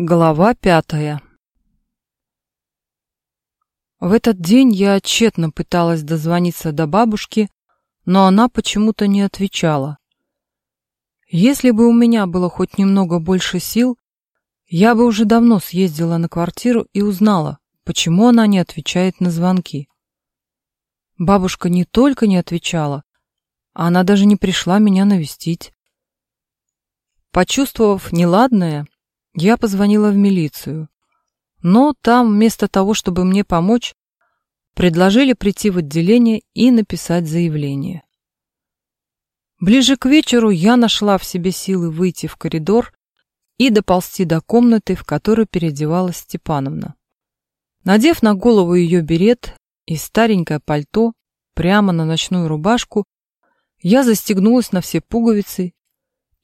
Глава пятая В этот день я тщетно пыталась дозвониться до бабушки, но она почему-то не отвечала. Если бы у меня было хоть немного больше сил, я бы уже давно съездила на квартиру и узнала, почему она не отвечает на звонки. Бабушка не только не отвечала, она даже не пришла меня навестить. Почувствовав неладное, я позвонила в милицию, но там вместо того, чтобы мне помочь, предложили прийти в отделение и написать заявление. Ближе к вечеру я нашла в себе силы выйти в коридор и доползти до комнаты, в которой переодевалась Степановна. Надев на голову ее берет и старенькое пальто прямо на ночную рубашку, я застегнулась на все пуговицы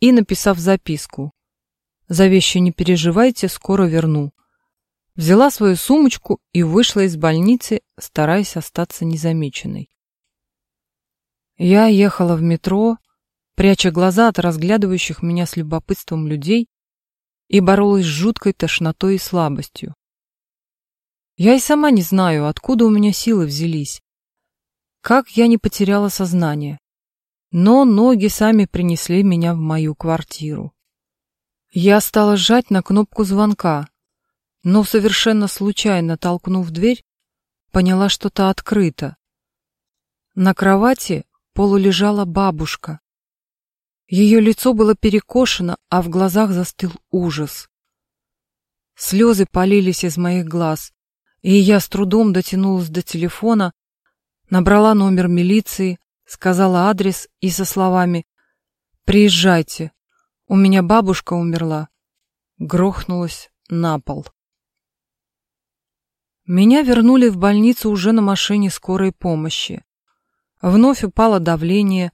и, написав записку, за вещи не переживайте, скоро верну. Взяла свою сумочку и вышла из больницы, стараясь остаться незамеченной. Я ехала в метро, пряча глаза от разглядывающих меня с любопытством людей и боролась с жуткой тошнотой и слабостью. Я и сама не знаю, откуда у меня силы взялись, как я не потеряла сознание, но ноги сами принесли меня в мою квартиру. Я стала сжать на кнопку звонка, но совершенно случайно толкнув дверь, поняла, что та открыта. На кровати полулежала бабушка. Ее лицо было перекошено, а в глазах застыл ужас. Слезы полились из моих глаз, и я с трудом дотянулась до телефона, набрала номер милиции, сказала адрес и со словами «Приезжайте, у меня бабушка умерла. Грохнулась на пол. Меня вернули в больницу уже на машине скорой помощи. Вновь упало давление,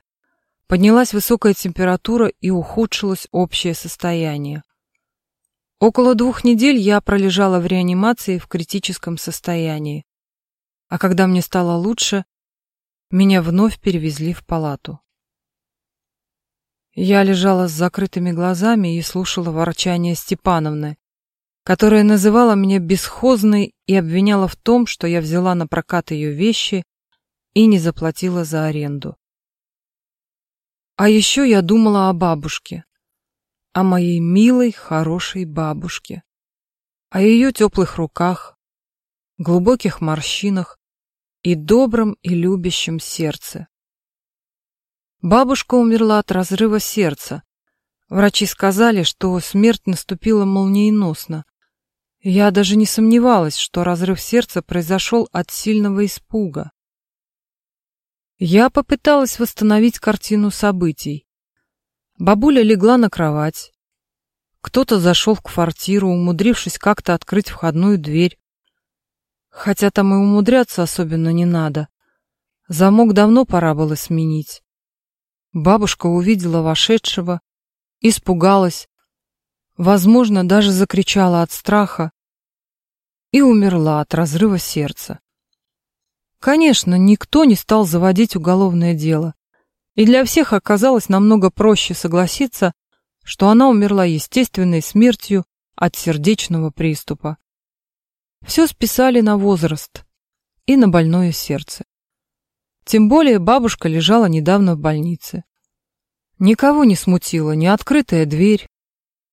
поднялась высокая температура и ухудшилось общее состояние. Около двух недель я пролежала в реанимации в критическом состоянии. А когда мне стало лучше, меня вновь перевезли в палату. Я лежала с закрытыми глазами и слушала ворчание Степановны, которая называла меня бесхозной и обвиняла в том, что я взяла на прокат ее вещи и не заплатила за аренду. А еще я думала о бабушке, о моей милой, хорошей бабушке, о ее теплых руках, глубоких морщинах и добром и любящем сердце. Бабушка умерла от разрыва сердца. Врачи сказали, что смерть наступила молниеносно. Я даже не сомневалась, что разрыв сердца произошел от сильного испуга. Я попыталась восстановить картину событий. Бабуля легла на кровать. Кто-то зашел в квартиру, умудрившись как-то открыть входную дверь. Хотя там и умудряться особенно не надо. Замок давно пора было сменить. Бабушка увидела вошедшего, испугалась, возможно, даже закричала от страха и умерла от разрыва сердца. Конечно, никто не стал заводить уголовное дело, и для всех оказалось намного проще согласиться, что она умерла естественной смертью от сердечного приступа. Все списали на возраст и на больное сердце. Тем более бабушка лежала недавно в больнице. Никого не смутила ни открытая дверь,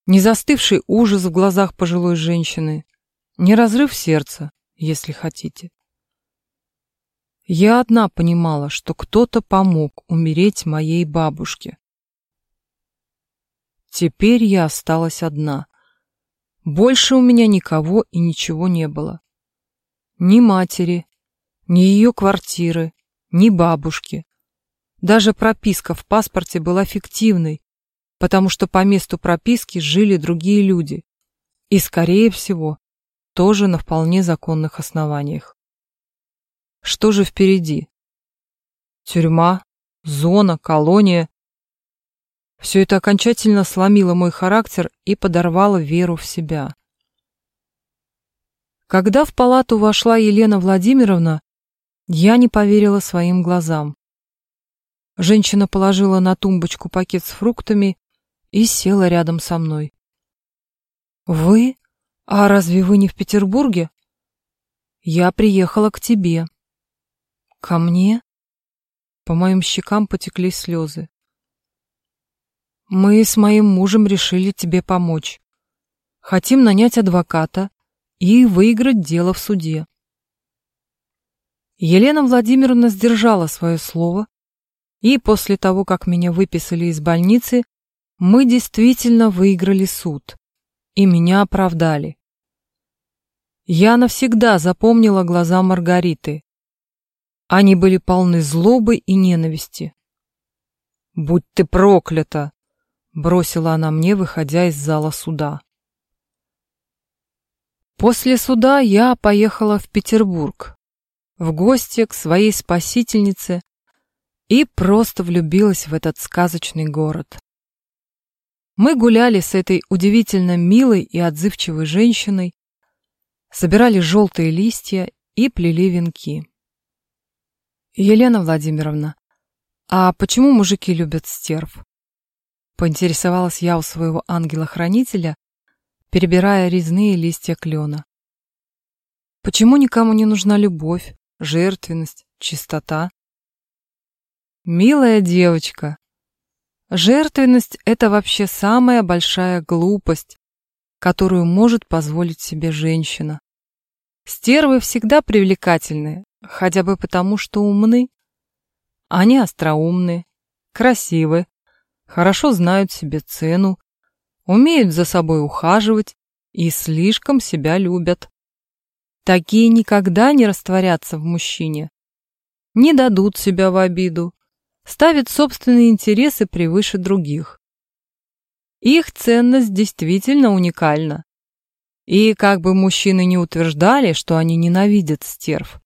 ни застывший ужас в глазах пожилой женщины, ни разрыв сердца, если хотите. Я одна понимала, что кто-то помог умереть моей бабушке. Теперь я осталась одна. Больше у меня никого и ничего не было. Ни матери, ни ее квартиры, ни бабушки. Даже прописка в паспорте была фиктивной, потому что по месту прописки жили другие люди. И, скорее всего, тоже на вполне законных основаниях. Что же впереди? Тюрьма, зона, колония. Все это окончательно сломило мой характер и подорвало веру в себя. Когда в палату вошла Елена Владимировна, я не поверила своим глазам. Женщина положила на тумбочку пакет с фруктами и села рядом со мной. «Вы? А разве вы не в Петербурге? Я приехала к тебе. Ко мне? По моим щекам потекли слезы. Мы с моим мужем решили тебе помочь. Хотим нанять адвоката и выиграть дело в суде. Елена Владимировна сдержала свое слово, и после того, как меня выписали из больницы, мы действительно выиграли суд, и меня оправдали. Я навсегда запомнила глаза Маргариты. Они были полны злобы и ненависти. «Будь ты проклята!» — бросила она мне, выходя из зала суда. После суда я поехала в Петербург, в гости к своей спасительнице и просто влюбилась в этот сказочный город. Мы гуляли с этой удивительно милой и отзывчивой женщиной, собирали желтые листья и плели венки. «Елена Владимировна, а почему мужики любят стерв?» Поинтересовалась я у своего ангела-хранителя, перебирая резные листья клена. «Почему никому не нужна любовь, жертвенность, чистота?» «Милая девочка, жертвенность — это вообще самая большая глупость, которую может позволить себе женщина. Стервы всегда привлекательны, хотя бы потому, что умны. Они остроумны, красивы, хорошо знают себе цену, умеют за собой ухаживать и слишком себя любят. Такие никогда не растворятся в мужчине, не дадут себя в обиду, ставят собственные интересы превыше других. Их ценность действительно уникальна. И как бы мужчины не утверждали, что они ненавидят стерв,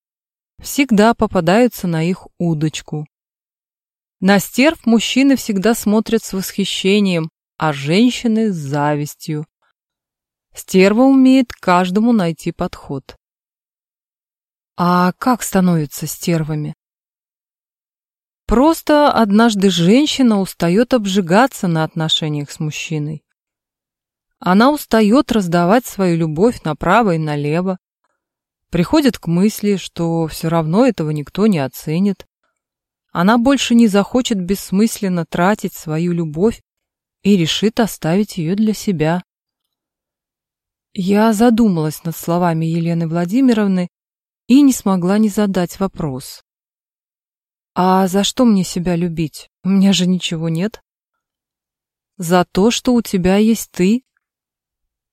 всегда попадаются на их удочку. На стерв мужчины всегда смотрят с восхищением, а женщины с завистью. Стерва умеет каждому найти подход. А как становятся стервами? Просто однажды женщина устает обжигаться на отношениях с мужчиной. Она устает раздавать свою любовь направо и налево, приходит к мысли, что все равно этого никто не оценит. Она больше не захочет бессмысленно тратить свою любовь и решит оставить ее для себя. Я задумалась над словами Елены Владимировны и не смогла не задать вопрос. А за что мне себя любить? У меня же ничего нет. За то, что у тебя есть ты.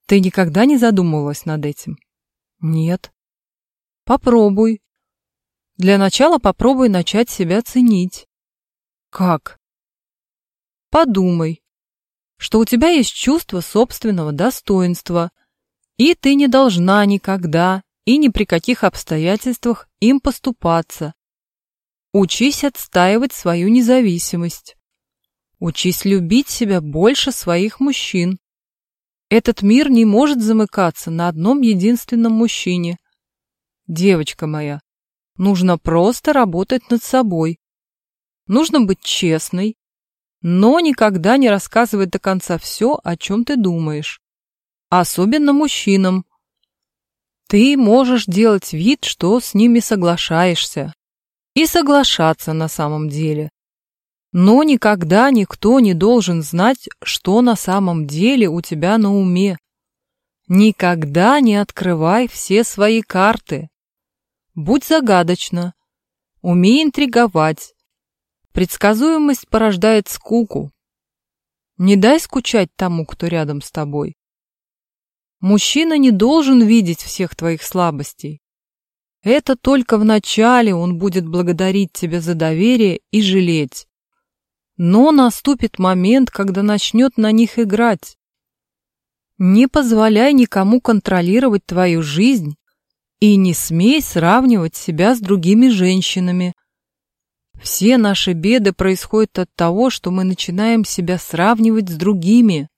Ты никогда не задумывалась над этим? Нет. Попробуй. Для начала попробуй начать себя ценить. Как? Подумай, что у тебя есть чувство собственного достоинства, и ты не должна никогда и ни при каких обстоятельствах им поступаться, Учись отстаивать свою независимость. Учись любить себя больше своих мужчин. Этот мир не может замыкаться на одном единственном мужчине. Девочка моя, нужно просто работать над собой. Нужно быть честной, но никогда не рассказывать до конца все, о чем ты думаешь. Особенно мужчинам. Ты можешь делать вид, что с ними соглашаешься, и соглашаться на самом деле. Но никогда никто не должен знать, что на самом деле у тебя на уме. Никогда не открывай все свои карты. Будь загадочна, умей интриговать. Предсказуемость порождает скуку. Не дай скучать тому, кто рядом с тобой. Мужчина не должен видеть всех твоих слабостей. Это только в начале он будет благодарить тебя за доверие и жалеть. Но наступит момент, когда начнет на них играть. Не позволяй никому контролировать твою жизнь и не смей сравнивать себя с другими женщинами. Все наши беды происходят от того, что мы начинаем себя сравнивать с другими.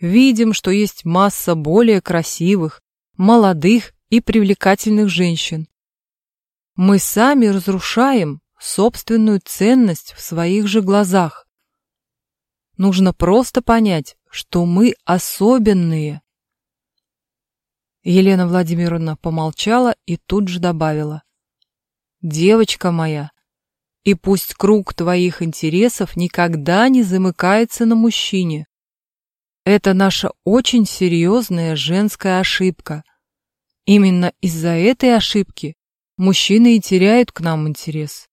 Видим, что есть масса более красивых, молодых и привлекательных женщин. Мы сами разрушаем собственную ценность в своих же глазах. Нужно просто понять, что мы особенные. Елена Владимировна помолчала и тут же добавила. «Девочка моя, и пусть круг твоих интересов никогда не замыкается на мужчине. Это наша очень серьезная женская ошибка. Именно из-за этой ошибки мужчины и теряют к нам интерес.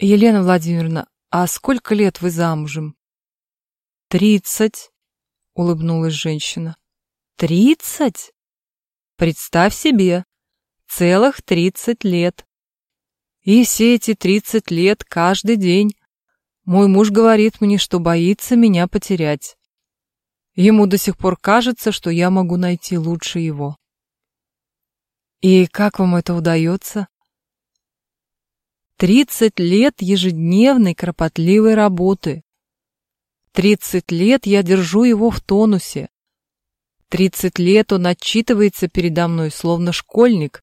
Елена Владимировна, а сколько лет вы замужем? Тридцать, улыбнулась женщина. Тридцать? Представь себе, целых тридцать лет. И все эти тридцать лет каждый день мой муж говорит мне, что боится меня потерять. Ему до сих пор кажется, что я могу найти лучше его. И как вам это удается? Тридцать лет ежедневной кропотливой работы. Тридцать лет я держу его в тонусе. Тридцать лет он отчитывается передо мной, словно школьник,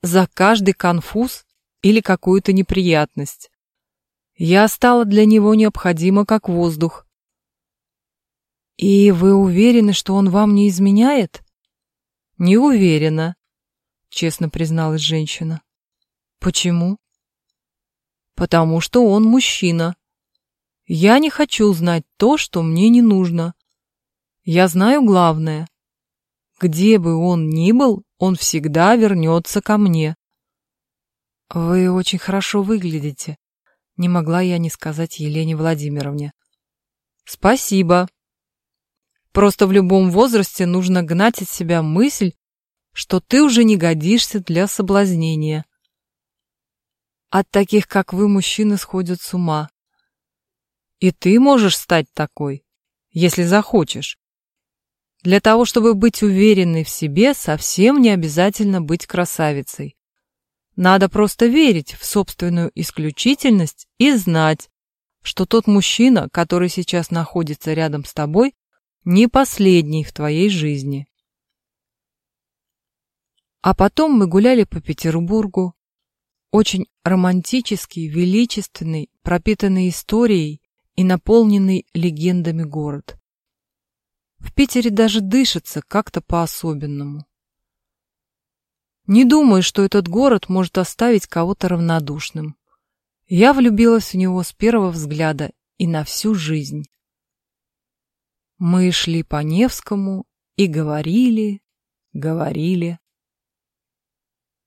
за каждый конфуз или какую-то неприятность. Я стала для него необходима как воздух. И вы уверены, что он вам не изменяет? Не уверена, честно призналась женщина. Почему? Потому что он мужчина. Я не хочу знать то, что мне не нужно. Я знаю главное. Где бы он ни был, он всегда вернется ко мне. Вы очень хорошо выглядите, не могла я не сказать Елене Владимировне. Спасибо. Просто в любом возрасте нужно гнать от себя мысль, что ты уже не годишься для соблазнения. От таких, как вы, мужчины сходят с ума. И ты можешь стать такой, если захочешь. Для того, чтобы быть уверенной в себе, совсем не обязательно быть красавицей. Надо просто верить в собственную исключительность и знать, что тот мужчина, который сейчас находится рядом с тобой, не последний в твоей жизни. А потом мы гуляли по Петербургу, очень романтический, величественный, пропитанный историей и наполненный легендами город. В Питере даже дышится как-то по-особенному. Не думаю, что этот город может оставить кого-то равнодушным. Я влюбилась в него с первого взгляда и на всю жизнь. Мы шли по Невскому и говорили, говорили.